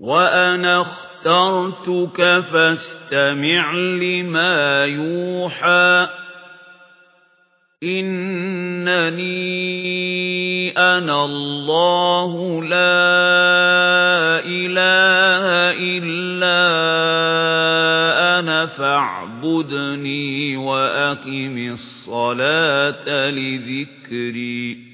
وَأَنَا اخْتَرْتُكَ فَاسْتَمِعْ لِمَا يُوحَى إِنَّنِي أَنَا اللَّهُ لَا إِلَٰهَ إِلَّا أَنَا فَاعْبُدْنِي وَأَقِمِ الصَّلَاةَ لِذِكْرِي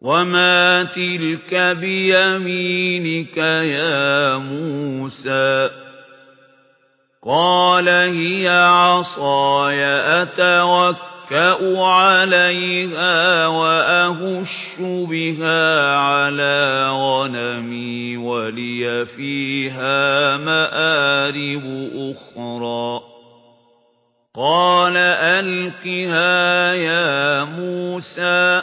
وَمَا تِلْكَ بِيَمِينِكَ يَا مُوسَى قَالَ هِيَ عَصَايَ أَتَوَكَّأُ عَلَيْهَا وَأَهُشُّ بِهَا عَلَى غَنَمِي وَلِيَ فِيهَا مَآرِبُ أُخْرَى قَالَ أَلْقِهَا يَا مُوسَى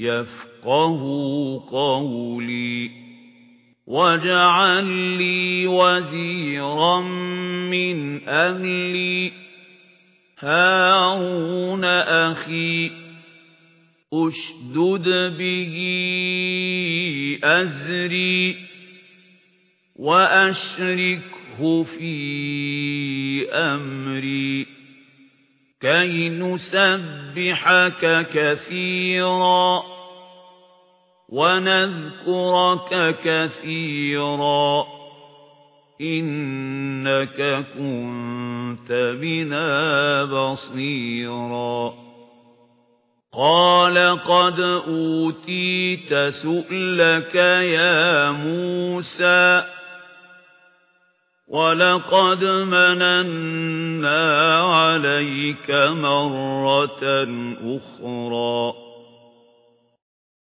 يفقه قولي واجعل لي وزيرا من أهلي. هارون أخي أشدد به أزري وأشركه في أمري. كَيْ نُسَبِّحَكَ كَثِيرًا وَنَذْكُرَكَ كَثِيرًا إِنَّكَ كُنتَ بِنَا بَصِيرًا قَالَ قَدْ أُوتِيتَ سُؤْلَكَ يَا مُوسَى وَلَقَدْ مَنَنَّا عَلَيْكَ مَرَّةً أُخْرَى.